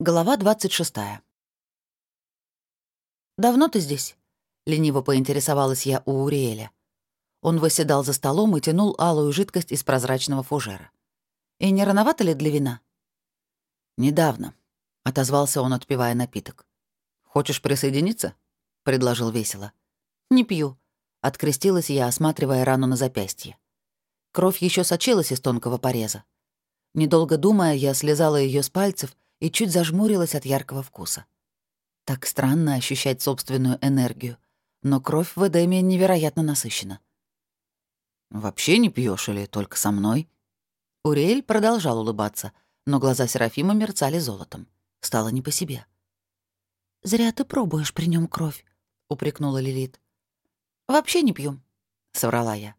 Глава 26. «Давно ты здесь?» — лениво поинтересовалась я у Уриэля. Он восседал за столом и тянул алую жидкость из прозрачного фужера. «И не рановато ли для вина?» «Недавно», — отозвался он, отпивая напиток. «Хочешь присоединиться?» — предложил весело. «Не пью», — открестилась я, осматривая рану на запястье. Кровь еще сочилась из тонкого пореза. Недолго думая, я слезала ее с пальцев и чуть зажмурилась от яркого вкуса. Так странно ощущать собственную энергию, но кровь в Эдеме невероятно насыщена. «Вообще не пьешь или только со мной?» Уриэль продолжал улыбаться, но глаза Серафима мерцали золотом. Стало не по себе. «Зря ты пробуешь при нем кровь», — упрекнула Лилит. «Вообще не пью», — соврала я.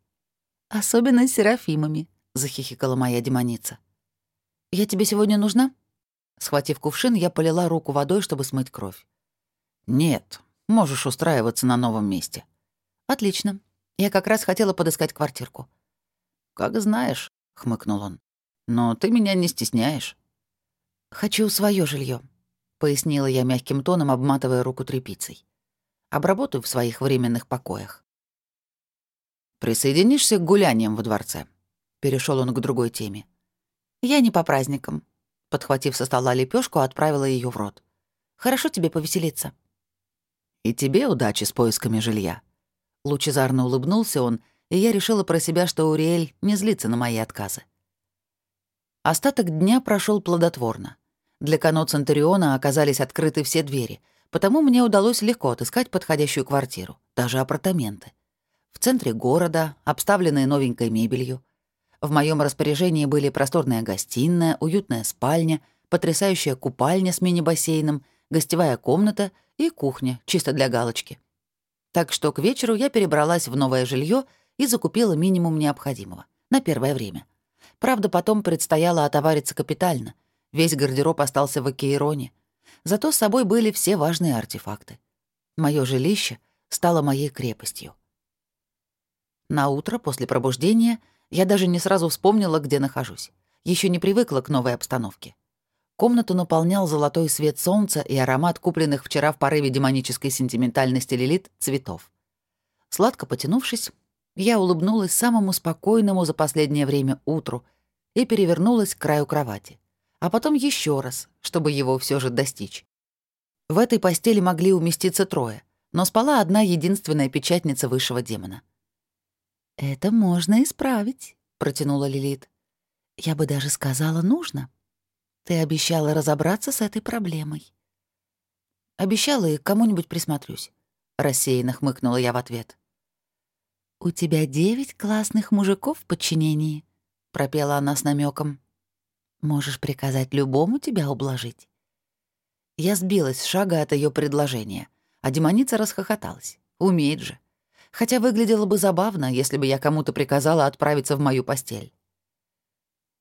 «Особенно с Серафимами», — захихикала моя демоница. «Я тебе сегодня нужна?» Схватив кувшин, я полила руку водой, чтобы смыть кровь. «Нет, можешь устраиваться на новом месте». «Отлично. Я как раз хотела подыскать квартирку». «Как знаешь», — хмыкнул он. «Но ты меня не стесняешь». «Хочу свое жилье, пояснила я мягким тоном, обматывая руку тряпицей. «Обработаю в своих временных покоях». «Присоединишься к гуляниям во дворце?» Перешел он к другой теме. «Я не по праздникам», Подхватив со стола лепешку, отправила ее в рот. «Хорошо тебе повеселиться». «И тебе удачи с поисками жилья». Лучезарно улыбнулся он, и я решила про себя, что Уриэль не злится на мои отказы. Остаток дня прошел плодотворно. Для Кано Центуриона оказались открыты все двери, потому мне удалось легко отыскать подходящую квартиру, даже апартаменты. В центре города, обставленные новенькой мебелью — в моем распоряжении были просторная гостиная, уютная спальня, потрясающая купальня с мини-бассейном, гостевая комната и кухня, чисто для галочки. Так что к вечеру я перебралась в новое жилье и закупила минимум необходимого. На первое время. Правда, потом предстояло отовариться капитально. Весь гардероб остался в Океироне. Зато с собой были все важные артефакты. Мое жилище стало моей крепостью. На утро после пробуждения — я даже не сразу вспомнила, где нахожусь. Еще не привыкла к новой обстановке. Комнату наполнял золотой свет солнца и аромат купленных вчера в порыве демонической сентиментальности Лилит цветов. Сладко потянувшись, я улыбнулась самому спокойному за последнее время утру и перевернулась к краю кровати. А потом еще раз, чтобы его все же достичь. В этой постели могли уместиться трое, но спала одна единственная печатница высшего демона — «Это можно исправить», — протянула Лилит. «Я бы даже сказала, нужно. Ты обещала разобраться с этой проблемой». «Обещала и кому-нибудь присмотрюсь», — рассеянно хмыкнула я в ответ. «У тебя девять классных мужиков в подчинении», — пропела она с намеком. «Можешь приказать любому тебя ублажить». Я сбилась с шага от ее предложения, а демоница расхохоталась. Умеет же хотя выглядело бы забавно, если бы я кому-то приказала отправиться в мою постель.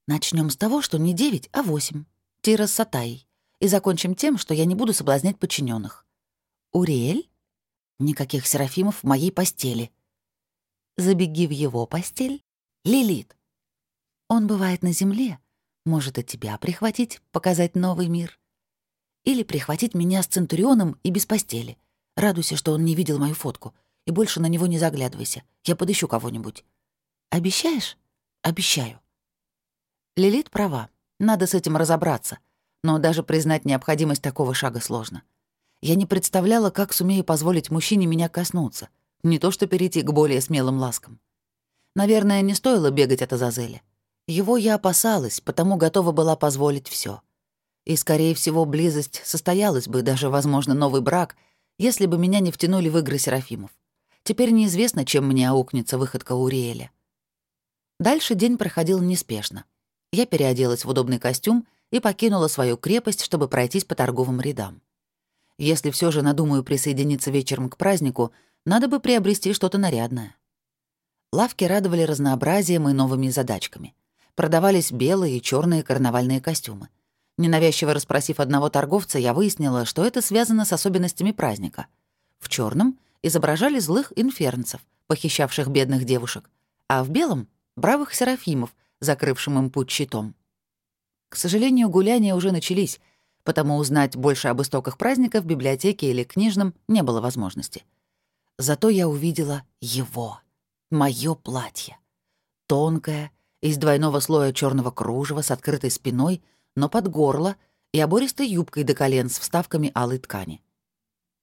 Начнем с того, что не девять, а восемь. Тира с Сатаей. И закончим тем, что я не буду соблазнять подчиненных. Уриэль? Никаких серафимов в моей постели. Забеги в его постель. Лилит. Он бывает на земле. Может и тебя прихватить, показать новый мир. Или прихватить меня с Центурионом и без постели. Радуйся, что он не видел мою фотку — и больше на него не заглядывайся. Я подыщу кого-нибудь. Обещаешь? Обещаю. Лилит права. Надо с этим разобраться. Но даже признать необходимость такого шага сложно. Я не представляла, как сумею позволить мужчине меня коснуться. Не то что перейти к более смелым ласкам. Наверное, не стоило бегать от Азазеля. Его я опасалась, потому готова была позволить все. И, скорее всего, близость состоялась бы, даже, возможно, новый брак, если бы меня не втянули в игры Серафимов. Теперь неизвестно, чем мне аукнется выходка Уриэля. Дальше день проходил неспешно. Я переоделась в удобный костюм и покинула свою крепость, чтобы пройтись по торговым рядам. Если все же надумаю присоединиться вечером к празднику, надо бы приобрести что-то нарядное. Лавки радовали разнообразием и новыми задачками. Продавались белые и черные карнавальные костюмы. Ненавязчиво расспросив одного торговца, я выяснила, что это связано с особенностями праздника. В черном изображали злых инфернцев, похищавших бедных девушек, а в белом — бравых серафимов, закрывшим им путь щитом. К сожалению, гуляния уже начались, потому узнать больше об истоках праздника в библиотеке или книжном не было возможности. Зато я увидела его, моё платье. Тонкое, из двойного слоя черного кружева с открытой спиной, но под горло и обористой юбкой до колен с вставками алой ткани.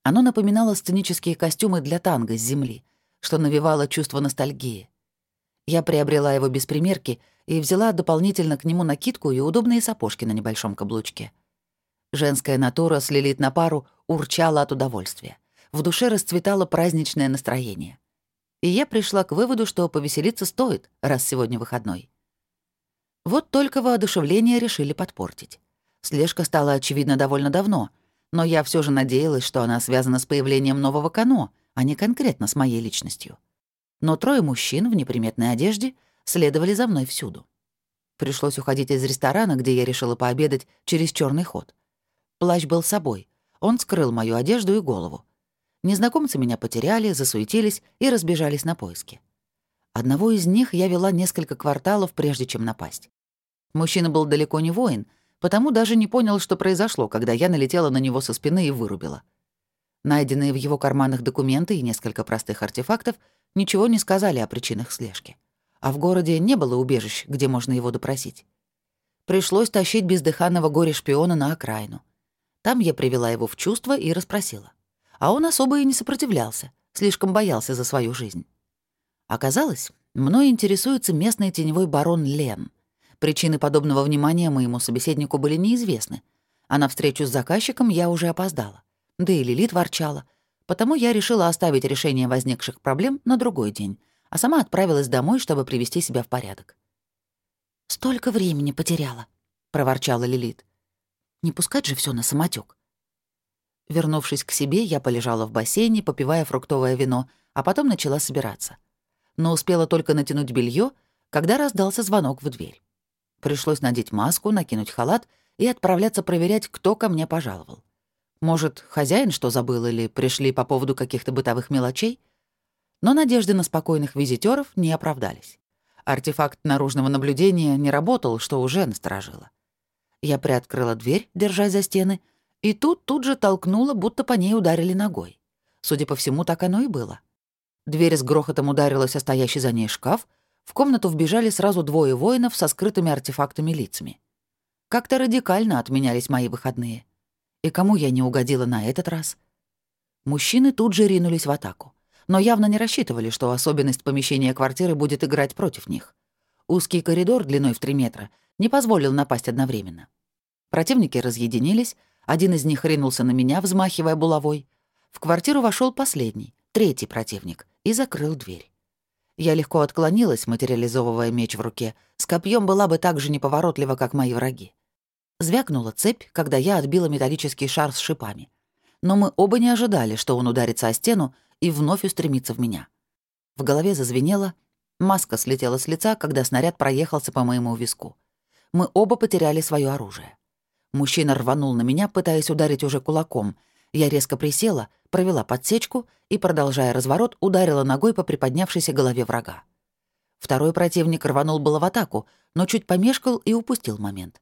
Оно напоминало сценические костюмы для танго с земли, что навевало чувство ностальгии. Я приобрела его без примерки и взяла дополнительно к нему накидку и удобные сапожки на небольшом каблучке. Женская натура с Лилит на пару урчала от удовольствия. В душе расцветало праздничное настроение. И я пришла к выводу, что повеселиться стоит, раз сегодня выходной. Вот только воодушевление решили подпортить. Слежка стала очевидна довольно давно, но я все же надеялась, что она связана с появлением нового кано, а не конкретно с моей личностью. Но трое мужчин в неприметной одежде следовали за мной всюду. Пришлось уходить из ресторана, где я решила пообедать, через черный ход. Плащ был с собой. Он скрыл мою одежду и голову. Незнакомцы меня потеряли, засуетились и разбежались на поиски. Одного из них я вела несколько кварталов, прежде чем напасть. Мужчина был далеко не воин, потому даже не понял, что произошло, когда я налетела на него со спины и вырубила. Найденные в его карманах документы и несколько простых артефактов ничего не сказали о причинах слежки. А в городе не было убежищ, где можно его допросить. Пришлось тащить бездыханного горе-шпиона на окраину. Там я привела его в чувство и расспросила. А он особо и не сопротивлялся, слишком боялся за свою жизнь. Оказалось, мной интересуется местный теневой барон Лен. Причины подобного внимания моему собеседнику были неизвестны, а на встречу с заказчиком я уже опоздала. Да и Лилит ворчала. Потому я решила оставить решение возникших проблем на другой день, а сама отправилась домой, чтобы привести себя в порядок. «Столько времени потеряла», — проворчала Лилит. «Не пускать же все на самотек. Вернувшись к себе, я полежала в бассейне, попивая фруктовое вино, а потом начала собираться. Но успела только натянуть белье, когда раздался звонок в дверь. Пришлось надеть маску, накинуть халат и отправляться проверять, кто ко мне пожаловал. Может, хозяин что забыл или пришли по поводу каких-то бытовых мелочей? Но надежды на спокойных визитеров не оправдались. Артефакт наружного наблюдения не работал, что уже насторожило. Я приоткрыла дверь, держась за стены, и тут тут же толкнула, будто по ней ударили ногой. Судя по всему, так оно и было. Дверь с грохотом ударилась о стоящий за ней шкаф, в комнату вбежали сразу двое воинов со скрытыми артефактами лицами. Как-то радикально отменялись мои выходные. И кому я не угодила на этот раз? Мужчины тут же ринулись в атаку, но явно не рассчитывали, что особенность помещения квартиры будет играть против них. Узкий коридор длиной в 3 метра не позволил напасть одновременно. Противники разъединились, один из них ринулся на меня, взмахивая булавой. В квартиру вошел последний, третий противник, и закрыл дверь. Я легко отклонилась, материализовывая меч в руке. С копьем была бы так же неповоротлива, как мои враги. Звякнула цепь, когда я отбила металлический шар с шипами. Но мы оба не ожидали, что он ударится о стену и вновь устремится в меня. В голове зазвенело, маска слетела с лица, когда снаряд проехался по моему виску. Мы оба потеряли свое оружие. Мужчина рванул на меня, пытаясь ударить уже кулаком. Я резко присела, провела подсечку и, продолжая разворот, ударила ногой по приподнявшейся голове врага. Второй противник рванул было в атаку, но чуть помешкал и упустил момент.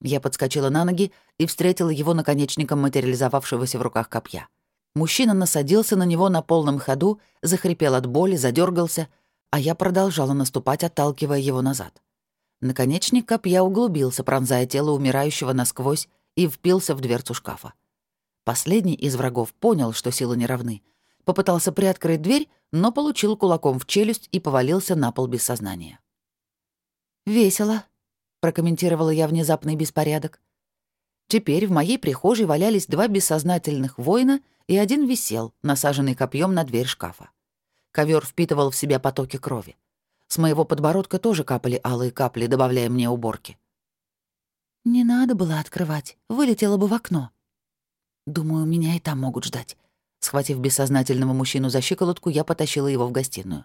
Я подскочила на ноги и встретила его наконечником материализовавшегося в руках копья. Мужчина насадился на него на полном ходу, захрипел от боли, задергался, а я продолжала наступать, отталкивая его назад. Наконечник копья углубился, пронзая тело умирающего насквозь, и впился в дверцу шкафа. Последний из врагов понял, что силы не равны. Попытался приоткрыть дверь, но получил кулаком в челюсть и повалился на пол без сознания. «Весело», — прокомментировала я внезапный беспорядок. Теперь в моей прихожей валялись два бессознательных воина, и один висел, насаженный копьем на дверь шкафа. Ковер впитывал в себя потоки крови. С моего подбородка тоже капали алые капли, добавляя мне уборки. «Не надо было открывать, вылетела бы в окно». «Думаю, меня и там могут ждать». Схватив бессознательного мужчину за щиколотку, я потащила его в гостиную.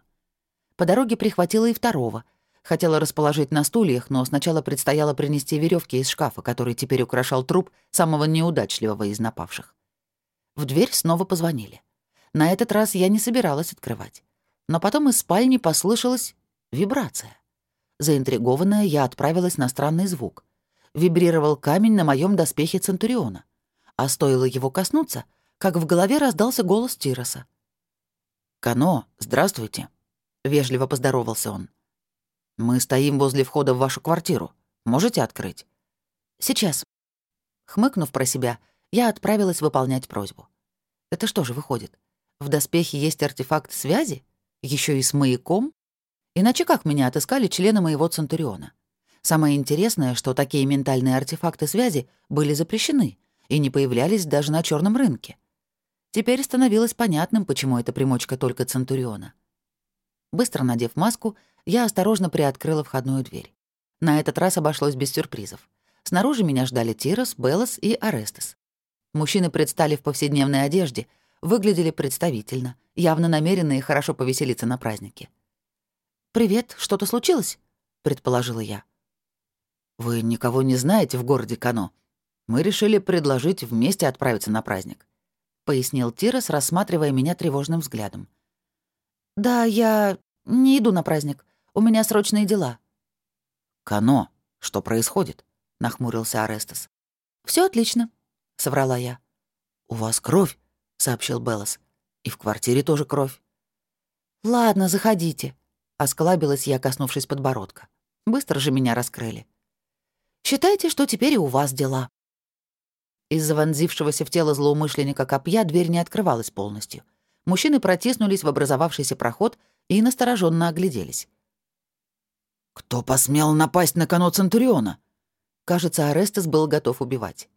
По дороге прихватила и второго, Хотела расположить на стульях, но сначала предстояло принести веревки из шкафа, который теперь украшал труп самого неудачливого из напавших. В дверь снова позвонили. На этот раз я не собиралась открывать. Но потом из спальни послышалась вибрация. Заинтригованная, я отправилась на странный звук. вибрировал камень на моем доспехе Центуриона. А стоило его коснуться, как в голове раздался голос Тироса. «Кано, здравствуйте», — вежливо поздоровался он. «Мы стоим возле входа в вашу квартиру. Можете открыть?» «Сейчас». Хмыкнув про себя, я отправилась выполнять просьбу. Это что же выходит? В доспехе есть артефакт связи? еще и с маяком? Иначе как меня отыскали члены моего Центуриона? Самое интересное, что такие ментальные артефакты связи были запрещены и не появлялись даже на черном рынке. Теперь становилось понятным, почему эта примочка только Центуриона. Быстро надев маску, я осторожно приоткрыла входную дверь. На этот раз обошлось без сюрпризов. Снаружи меня ждали Тирос, Белос и Арестес. Мужчины предстали в повседневной одежде, выглядели представительно, явно намеренные хорошо повеселиться на празднике. «Привет, что-то случилось?» — предположила я. «Вы никого не знаете в городе Кано. Мы решили предложить вместе отправиться на праздник», — пояснил Тирос, рассматривая меня тревожным взглядом. «Да, я не иду на праздник. У меня срочные дела». «Кано, что происходит?» — нахмурился Арестес. Все отлично», — соврала я. «У вас кровь», — сообщил Беллас. «И в квартире тоже кровь». «Ладно, заходите», — осклабилась я, коснувшись подбородка. Быстро же меня раскрыли. «Считайте, что теперь и у вас дела». Из-за вонзившегося в тело злоумышленника копья дверь не открывалась полностью. Мужчины протиснулись в образовавшийся проход и настороженно огляделись. «Кто посмел напасть на коно Центуриона?» Кажется, Арестес был готов убивать.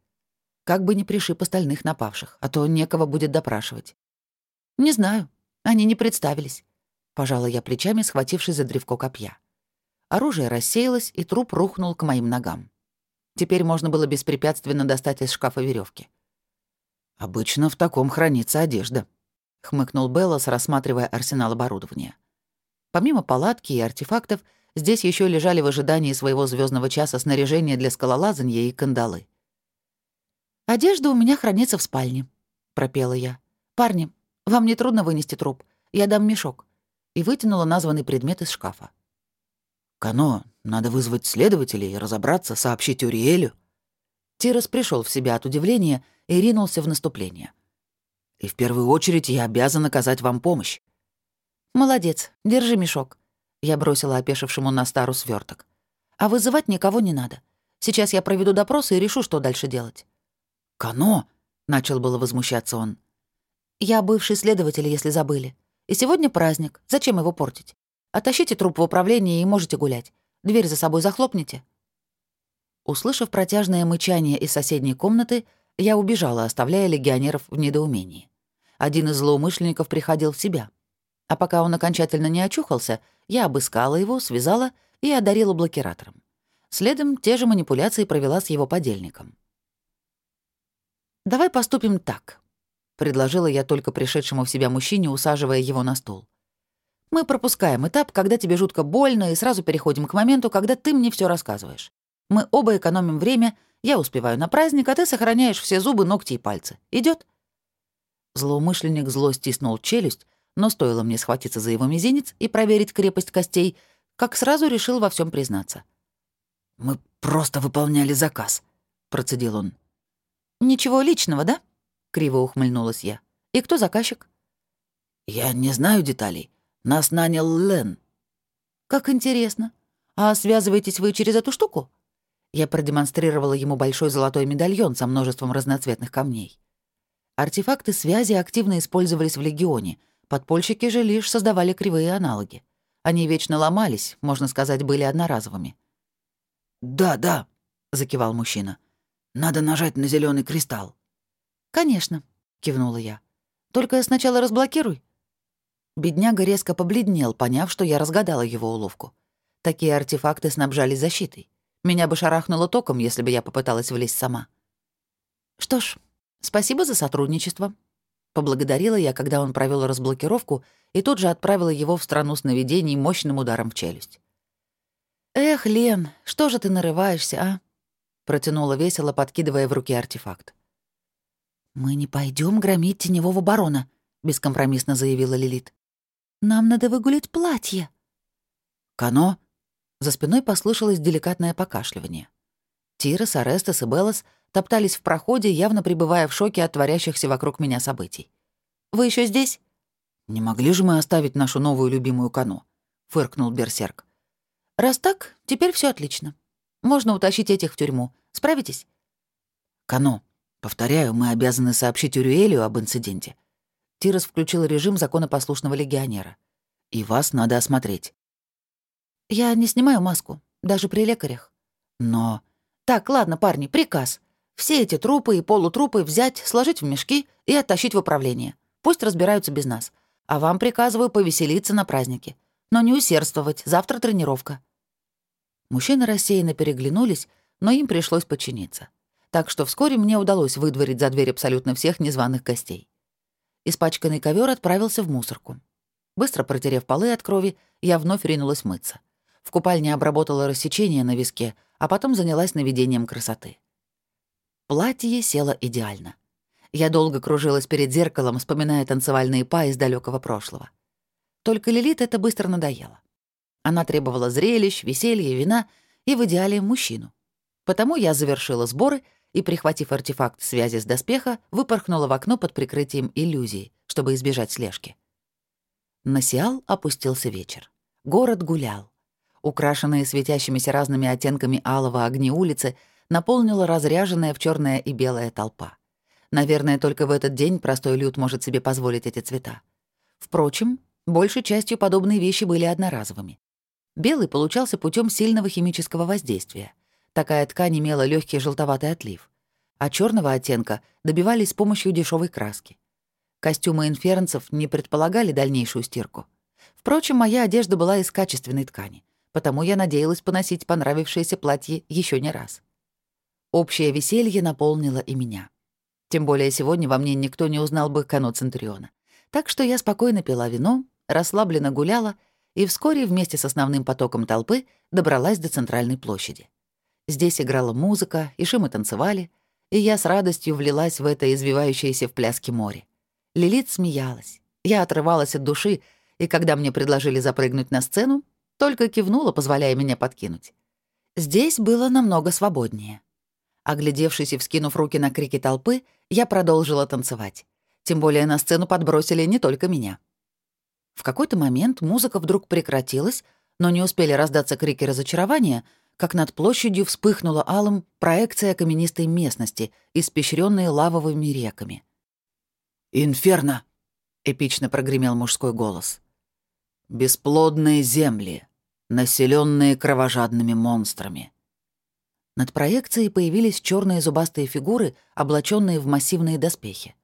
Как бы не пришиб остальных напавших, а то некого будет допрашивать. «Не знаю. Они не представились». Пожала я плечами, схватившись за древко копья. Оружие рассеялось, и труп рухнул к моим ногам. Теперь можно было беспрепятственно достать из шкафа веревки. «Обычно в таком хранится одежда», — хмыкнул Беллас, рассматривая арсенал оборудования. Помимо палатки и артефактов, здесь еще лежали в ожидании своего звездного часа снаряжение для скалолазания и кандалы. «Одежда у меня хранится в спальне», — пропела я. «Парни, вам не трудно вынести труп. Я дам мешок». И вытянула названный предмет из шкафа. «Кано, надо вызвать следователей, разобраться, сообщить Уриэлю». Тирос пришел в себя от удивления и ринулся в наступление. «И в первую очередь я обязан оказать вам помощь». «Молодец, держи мешок». Я бросила опешившему на стару сверток. «А вызывать никого не надо. Сейчас я проведу допрос и решу, что дальше делать». «Кано!» — начал было возмущаться он. «Я бывший следователь, если забыли. И сегодня праздник. Зачем его портить? Оттащите труп в управление и можете гулять. Дверь за собой захлопните». Услышав протяжное мычание из соседней комнаты, я убежала, оставляя легионеров в недоумении. Один из злоумышленников приходил в себя. А пока он окончательно не очухался, я обыскала его, связала и одарила блокиратором. Следом те же манипуляции провела с его подельником. «Давай поступим так», — предложила я только пришедшему в себя мужчине, усаживая его на стол. «Мы пропускаем этап, когда тебе жутко больно, и сразу переходим к моменту, когда ты мне все рассказываешь. Мы оба экономим время, я успеваю на праздник, а ты сохраняешь все зубы, ногти и пальцы. Идет? Злоумышленник зло стиснул челюсть, но стоило мне схватиться за его мизинец и проверить крепость костей, как сразу решил во всем признаться. «Мы просто выполняли заказ», — процедил он. «Ничего личного, да?» — криво ухмыльнулась я. «И кто заказчик?» «Я не знаю деталей. Нас нанял Лен». «Как интересно. А связываетесь вы через эту штуку?» Я продемонстрировала ему большой золотой медальон со множеством разноцветных камней. Артефакты связи активно использовались в Легионе, подпольщики же лишь создавали кривые аналоги. Они вечно ломались, можно сказать, были одноразовыми. «Да, да», — закивал мужчина. Надо нажать на зеленый кристалл». «Конечно», — кивнула я. «Только сначала разблокируй». Бедняга резко побледнел, поняв, что я разгадала его уловку. Такие артефакты снабжали защитой. Меня бы шарахнуло током, если бы я попыталась влезть сама. «Что ж, спасибо за сотрудничество», — поблагодарила я, когда он провел разблокировку и тут же отправила его в страну сновидений мощным ударом в челюсть. «Эх, Лен, что же ты нарываешься, а?» Протянула весело, подкидывая в руки артефакт. «Мы не пойдем громить теневого барона», — бескомпромиссно заявила Лилит. «Нам надо выгулить платье». «Кано?» За спиной послышалось деликатное покашливание. Тирос, Арестес и Беллас топтались в проходе, явно пребывая в шоке от творящихся вокруг меня событий. «Вы еще здесь?» «Не могли же мы оставить нашу новую любимую Кано?» — фыркнул Берсерк. «Раз так, теперь все отлично. Можно утащить этих в тюрьму. Справитесь?» «Кано, повторяю, мы обязаны сообщить Урюэлю об инциденте». Тирос включил режим законопослушного легионера. «И вас надо осмотреть». «Я не снимаю маску, даже при лекарях». «Но...» «Так, ладно, парни, приказ. Все эти трупы и полутрупы взять, сложить в мешки и оттащить в управление. Пусть разбираются без нас. А вам приказываю повеселиться на празднике. Но не усердствовать, завтра тренировка». Мужчины рассеянно переглянулись, но им пришлось подчиниться. Так что вскоре мне удалось выдворить за дверь абсолютно всех незваных гостей. Испачканный ковер отправился в мусорку. Быстро протерев полы от крови, я вновь ринулась мыться. В купальне обработала рассечение на виске, а потом занялась наведением красоты. Платье село идеально. Я долго кружилась перед зеркалом, вспоминая танцевальные па из далекого прошлого. Только Лилит это быстро надоело. Она требовала зрелищ, веселья, вина и в идеале мужчину. Потому я завершила сборы и, прихватив артефакт связи с доспеха, выпорхнула в окно под прикрытием иллюзии, чтобы избежать слежки. На Сиал опустился вечер. Город гулял. Украшенные светящимися разными оттенками алого огни улицы наполнила разряженная в черное и белая толпа. Наверное, только в этот день простой люд может себе позволить эти цвета. Впрочем, большей частью подобные вещи были одноразовыми. Белый получался путем сильного химического воздействия. Такая ткань имела легкий желтоватый отлив. А черного оттенка добивались с помощью дешевой краски. Костюмы инфернцев не предполагали дальнейшую стирку. Впрочем, моя одежда была из качественной ткани, потому я надеялась поносить понравившееся платье еще не раз. Общее веселье наполнило и меня. Тем более сегодня во мне никто не узнал бы Кано Центуриона. Так что я спокойно пила вино, расслабленно гуляла и вскоре вместе с основным потоком толпы добралась до центральной площади. Здесь играла музыка, и шимы танцевали, и я с радостью влилась в это извивающееся в пляске море. Лилит смеялась. Я отрывалась от души, и когда мне предложили запрыгнуть на сцену, только кивнула, позволяя меня подкинуть. Здесь было намного свободнее. Оглядевшись и вскинув руки на крики толпы, я продолжила танцевать. Тем более на сцену подбросили не только меня. В какой-то момент музыка вдруг прекратилась, но не успели раздаться крики разочарования, как над площадью вспыхнула алым проекция каменистой местности, испещренной лавовыми реками. «Инферно!» — эпично прогремел мужской голос. «Бесплодные земли, населенные кровожадными монстрами». Над проекцией появились черные зубастые фигуры, облаченные в массивные доспехи.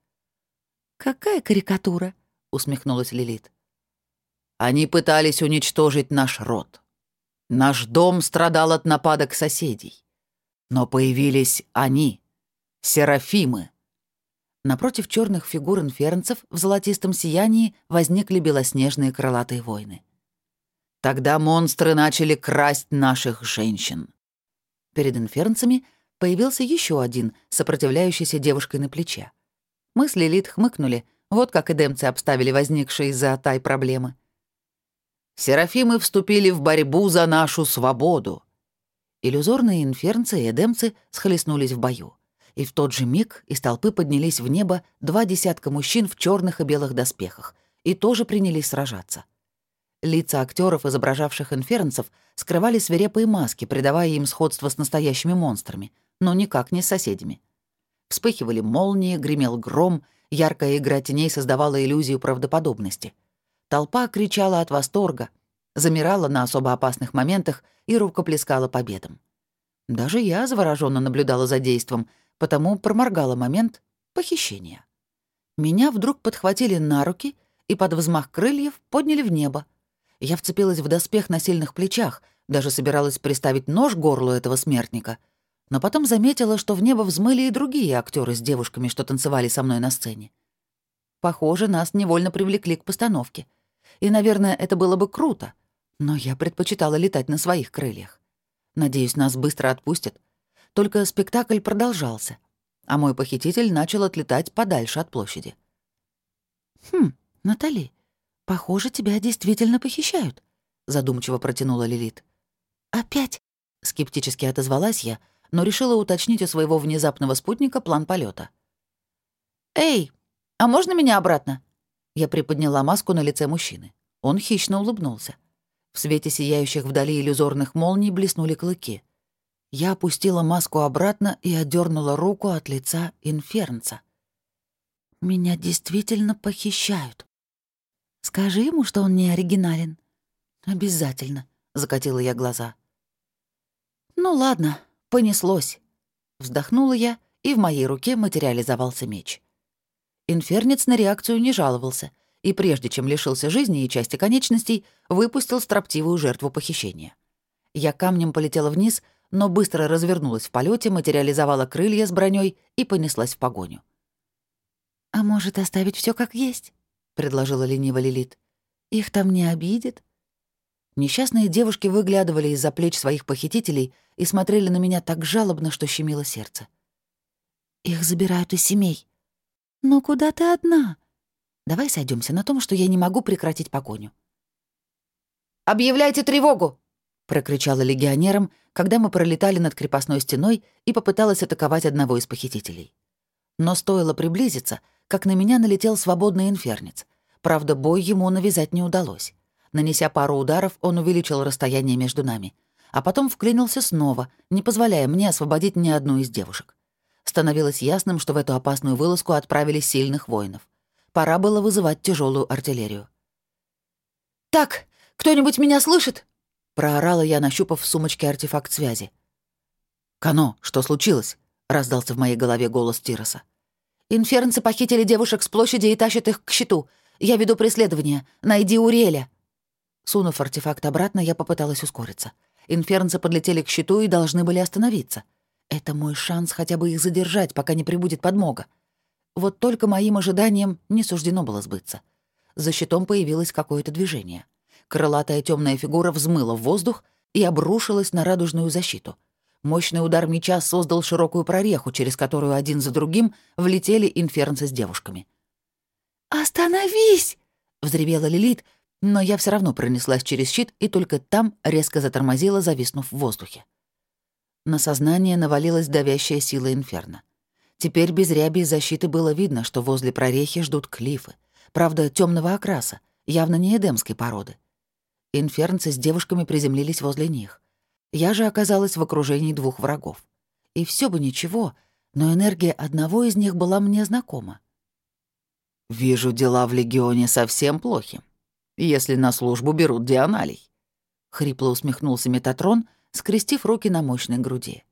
«Какая карикатура?» — усмехнулась Лилит. «Они пытались уничтожить наш род. Наш дом страдал от нападок соседей. Но появились они, серафимы». Напротив черных фигур инфернцев в золотистом сиянии возникли белоснежные крылатые войны. Тогда монстры начали красть наших женщин. Перед инфернцами появился еще один, сопротивляющийся девушкой на плече. Мы с Лилит хмыкнули, вот как эдемцы обставили возникшие из-за Атай проблемы. «Серафимы вступили в борьбу за нашу свободу». Иллюзорные инфернцы и эдемцы схлестнулись в бою. И в тот же миг из толпы поднялись в небо два десятка мужчин в черных и белых доспехах и тоже принялись сражаться. Лица актеров, изображавших инфернцев, скрывали свирепые маски, придавая им сходство с настоящими монстрами, но никак не с соседями. Вспыхивали молнии, гремел гром, яркая игра теней создавала иллюзию правдоподобности. Толпа кричала от восторга, замирала на особо опасных моментах и рукоплескала победам. Даже я завороженно наблюдала за действом, потому проморгала момент похищения. Меня вдруг подхватили на руки и под взмах крыльев подняли в небо, я вцепилась в доспех на сильных плечах, даже собиралась приставить нож горлу этого смертника. Но потом заметила, что в небо взмыли и другие актеры с девушками, что танцевали со мной на сцене. Похоже, нас невольно привлекли к постановке. И, наверное, это было бы круто. Но я предпочитала летать на своих крыльях. Надеюсь, нас быстро отпустят. Только спектакль продолжался, а мой похититель начал отлетать подальше от площади. «Хм, Натали, «Похоже, тебя действительно похищают», — задумчиво протянула Лилит. «Опять?» — скептически отозвалась я, но решила уточнить у своего внезапного спутника план полета. «Эй, а можно меня обратно?» Я приподняла маску на лице мужчины. Он хищно улыбнулся. В свете сияющих вдали иллюзорных молний блеснули клыки. Я опустила маску обратно и отдернула руку от лица инфернца. «Меня действительно похищают. Скажи ему, что он не оригинален». «Обязательно», — закатила я глаза. «Ну ладно, понеслось». Вздохнула я, и в моей руке материализовался меч. Инфернец на реакцию не жаловался, и прежде чем лишился жизни и части конечностей, выпустил строптивую жертву похищения. Я камнем полетела вниз, но быстро развернулась в полете, материализовала крылья с броней и понеслась в погоню. «А может, оставить все как есть?» — предложила лениво Лилит. «Их там не обидят?» Несчастные девушки выглядывали из-за плеч своих похитителей и смотрели на меня так жалобно, что щемило сердце. «Их забирают из семей». «Но куда ты одна?» «Давай сойдемся на том, что я не могу прекратить погоню». «Объявляйте тревогу!» — прокричала легионерам, когда мы пролетали над крепостной стеной и попыталась атаковать одного из похитителей. Но стоило приблизиться, как на меня налетел свободный инфернец. Правда, бой ему навязать не удалось. Нанеся пару ударов, он увеличил расстояние между нами, а потом вклинился снова, не позволяя мне освободить ни одну из девушек. Становилось ясным, что в эту опасную вылазку отправили сильных воинов. Пора было вызывать тяжелую артиллерию. «Так, кто-нибудь меня слышит?» — проорала я, нащупав в сумочке артефакт связи. «Кано, что случилось?» — раздался в моей голове голос Тироса. «Инфернцы похитили девушек с площади и тащат их к щиту. Я веду преследование. Найди Уриэля». Сунув артефакт обратно, я попыталась ускориться. Инфернцы подлетели к щиту и должны были остановиться. Это мой шанс хотя бы их задержать, пока не прибудет подмога. Вот только моим ожиданиям не суждено было сбыться. За щитом появилось какое-то движение. Крылатая темная фигура взмыла в воздух и обрушилась на радужную защиту. Мощный удар меча создал широкую прореху, через которую один за другим влетели инфернцы с девушками. «Остановись!» — взревела Лилит, но я все равно пронеслась через щит и только там резко затормозила, зависнув в воздухе. На сознание навалилась давящая сила инферно. Теперь без ряби защиты было видно, что возле прорехи ждут клифы. Правда, темного окраса, явно не эдемской породы. Инфернцы с девушками приземлились возле них. Я же оказалась в окружении двух врагов. И все бы ничего, но энергия одного из них была мне знакома. «Вижу, дела в Легионе совсем плохи», если на службу берут дианалей. Хрипло усмехнулся Метатрон, скрестив руки на мощной груди.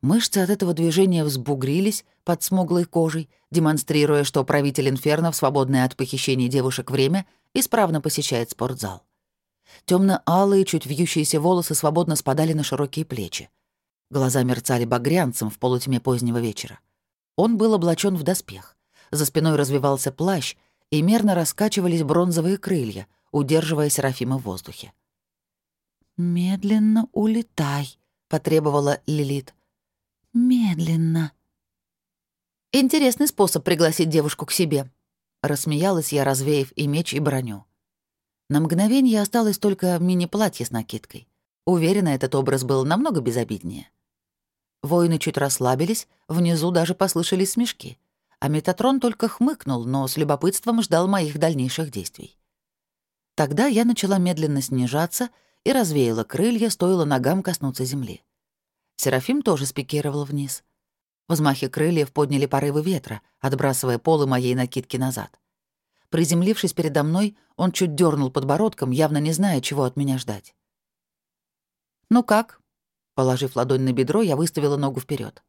Мышцы от этого движения взбугрились под смуглой кожей, демонстрируя, что правитель Инферно свободное от похищения девушек время исправно посещает спортзал. Темно-алые, чуть вьющиеся волосы свободно спадали на широкие плечи. Глаза мерцали багрянцем в полутьме позднего вечера. Он был облачен в доспех. За спиной развивался плащ, и мерно раскачивались бронзовые крылья, удерживая Серафима в воздухе. «Медленно улетай», — потребовала Лилит. «Медленно». «Интересный способ пригласить девушку к себе», — рассмеялась я, развеяв и меч, и броню. На мгновение осталось только мини-платье с накидкой. Уверена, этот образ был намного безобиднее. Воины чуть расслабились, внизу даже послышались смешки а Метатрон только хмыкнул, но с любопытством ждал моих дальнейших действий. Тогда я начала медленно снижаться и развеяла крылья, стоило ногам коснуться земли. Серафим тоже спикировал вниз. Взмахи крыльев подняли порывы ветра, отбрасывая полы моей накидки назад. Приземлившись передо мной, он чуть дернул подбородком, явно не зная, чего от меня ждать. «Ну как?» Положив ладонь на бедро, я выставила ногу вперед.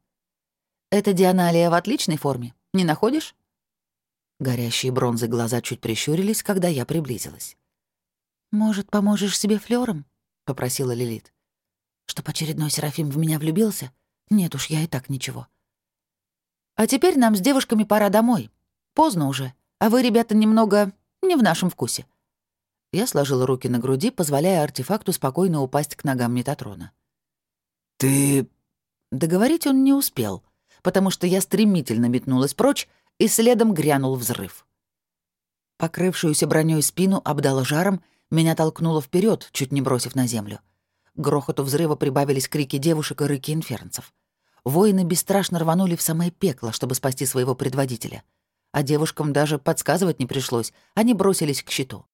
«Это Дианалия в отличной форме. Не находишь?» Горящие бронзы глаза чуть прищурились, когда я приблизилась. «Может, поможешь себе флёром?» — попросила Лилит. «Чтоб очередной Серафим в меня влюбился? Нет уж, я и так ничего». «А теперь нам с девушками пора домой. Поздно уже, а вы, ребята, немного не в нашем вкусе». Я сложила руки на груди, позволяя артефакту спокойно упасть к ногам Метатрона. «Ты...» Договорить он не успел — потому что я стремительно метнулась прочь, и следом грянул взрыв. Покрывшуюся броней спину обдало жаром, меня толкнуло вперед, чуть не бросив на землю. К грохоту взрыва прибавились крики девушек и рыки инфернцев. Воины бесстрашно рванули в самое пекло, чтобы спасти своего предводителя. А девушкам даже подсказывать не пришлось, они бросились к щиту.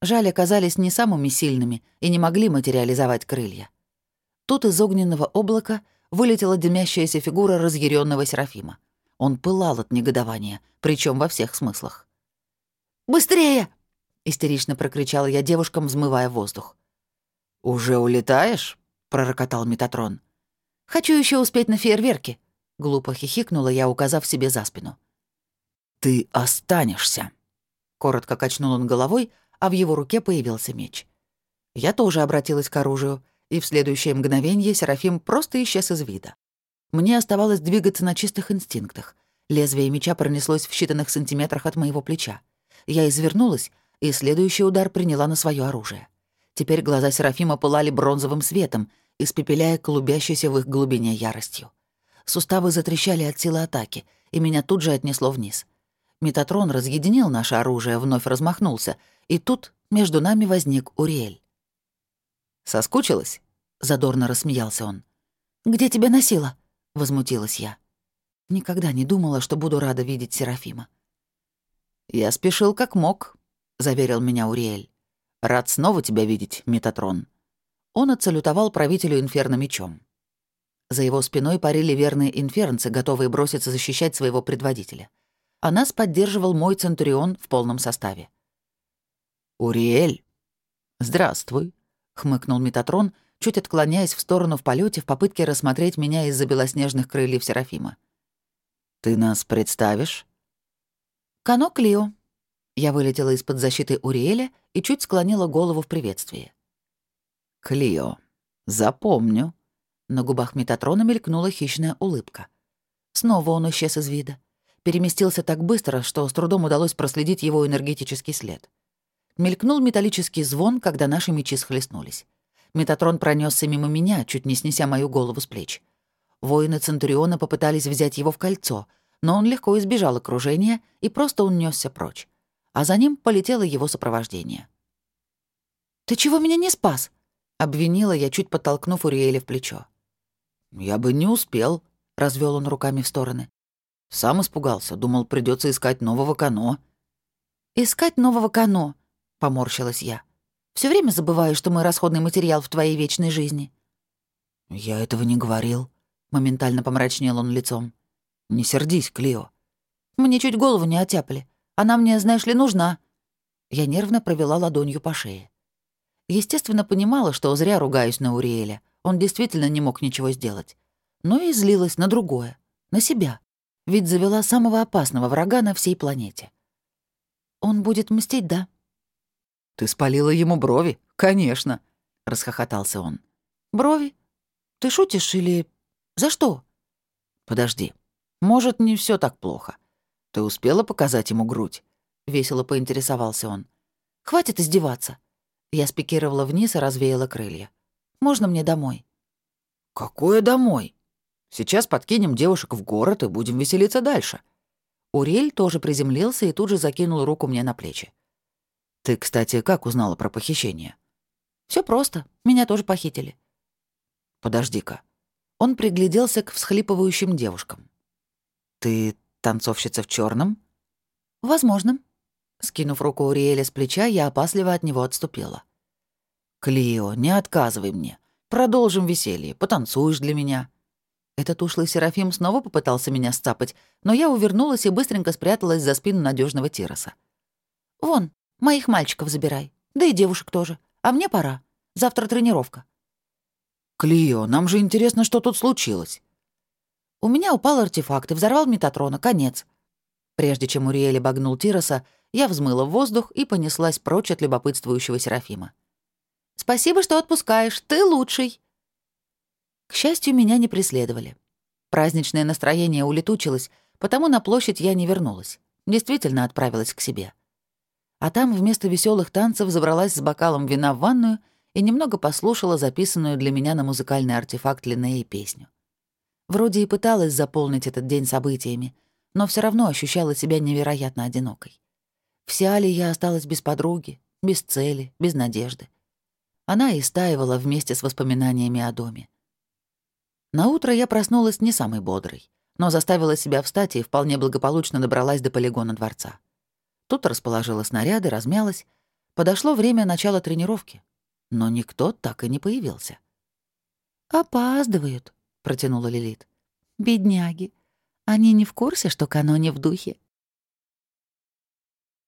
Жаль, оказались не самыми сильными и не могли материализовать крылья. Тут из огненного облака вылетела дымящаяся фигура разъяренного Серафима. Он пылал от негодования, причем во всех смыслах. «Быстрее!» — истерично прокричала я девушкам, взмывая воздух. «Уже улетаешь?» — пророкотал Метатрон. «Хочу еще успеть на фейерверки», — глупо хихикнула я, указав себе за спину. «Ты останешься», — коротко качнул он головой, а в его руке появился меч. Я тоже обратилась к оружию, и в следующее мгновение Серафим просто исчез из вида. Мне оставалось двигаться на чистых инстинктах. Лезвие меча пронеслось в считанных сантиметрах от моего плеча. Я извернулась, и следующий удар приняла на свое оружие. Теперь глаза Серафима пылали бронзовым светом, испепеляя клубящейся в их глубине яростью. Суставы затрещали от силы атаки, и меня тут же отнесло вниз. Метатрон разъединил наше оружие, вновь размахнулся, и тут между нами возник Уриэль. «Соскучилась?» — задорно рассмеялся он. «Где тебя носило?» — возмутилась я. Никогда не думала, что буду рада видеть Серафима. «Я спешил как мог», — заверил меня Уриэль. «Рад снова тебя видеть, Метатрон». Он отсалютовал правителю Инферно мечом. За его спиной парили верные инфернцы, готовые броситься защищать своего предводителя. А нас поддерживал мой Центурион в полном составе. «Уриэль!» «Здравствуй», — хмыкнул Метатрон, чуть отклоняясь в сторону в полете в попытке рассмотреть меня из-за белоснежных крыльев Серафима. «Ты нас представишь?» «Кано Клио». Я вылетела из-под защиты Уриэля и чуть склонила голову в приветствии. «Клио, запомню». На губах Метатрона мелькнула хищная улыбка. Снова он исчез из вида. Переместился так быстро, что с трудом удалось проследить его энергетический след. Мелькнул металлический звон, когда наши мечи схлестнулись. Метатрон пронесся мимо меня, чуть не снеся мою голову с плеч. Воины Центуриона попытались взять его в кольцо, но он легко избежал окружения и просто унесся прочь. А за ним полетело его сопровождение. «Ты чего меня не спас?» Обвинила я, чуть подтолкнув Уриэля в плечо. «Я бы не успел», — развел он руками в стороны. «Сам испугался, думал, придется искать нового Кано». «Искать нового Кано», — поморщилась я. Все время забываю, что мой расходный материал в твоей вечной жизни». «Я этого не говорил», — моментально помрачнел он лицом. «Не сердись, Клио». «Мне чуть голову не отяпали. Она мне, знаешь ли, нужна». Я нервно провела ладонью по шее. Естественно, понимала, что зря ругаюсь на Уриэля. Он действительно не мог ничего сделать. Но и злилась на другое, на себя. Ведь завела самого опасного врага на всей планете. «Он будет мстить, да?» «Ты спалила ему брови? Конечно!» — расхохотался он. «Брови? Ты шутишь или... За что?» «Подожди. Может, не все так плохо. Ты успела показать ему грудь?» — весело поинтересовался он. «Хватит издеваться. Я спикировала вниз и развеяла крылья. «Можно мне домой?» «Какое домой? Сейчас подкинем девушек в город и будем веселиться дальше». Урель тоже приземлился и тут же закинул руку мне на плечи. «Ты, кстати, как узнала про похищение?» Все просто. Меня тоже похитили». «Подожди-ка». Он пригляделся к всхлипывающим девушкам. «Ты танцовщица в черном? «Возможно», Скинув руку Уриэля с плеча, я опасливо от него отступила. «Клио, не отказывай мне. Продолжим веселье, потанцуешь для меня». Этот ушлый Серафим снова попытался меня стапать, но я увернулась и быстренько спряталась за спину надежного Тироса. «Вон, моих мальчиков забирай, да и девушек тоже. А мне пора. Завтра тренировка». «Клио, нам же интересно, что тут случилось». «У меня упал артефакт и взорвал Метатрона. Конец». Прежде чем Уриэль обогнул Тироса, я взмыла в воздух и понеслась прочь от любопытствующего Серафима. «Спасибо, что отпускаешь. Ты лучший!» К счастью, меня не преследовали. Праздничное настроение улетучилось, потому на площадь я не вернулась. Действительно отправилась к себе. А там вместо веселых танцев забралась с бокалом вина в ванную и немного послушала записанную для меня на музыкальный артефакт Линнеи песню. Вроде и пыталась заполнить этот день событиями, но все равно ощущала себя невероятно одинокой. В Сиале я осталась без подруги, без цели, без надежды. Она истаивала вместе с воспоминаниями о доме. На утро я проснулась не самой бодрой, но заставила себя встать и вполне благополучно добралась до полигона дворца. Тут расположила снаряды, размялась. Подошло время начала тренировки. Но никто так и не появился. «Опаздывают», — протянула Лилит. «Бедняги. Они не в курсе, что Каноне в духе?»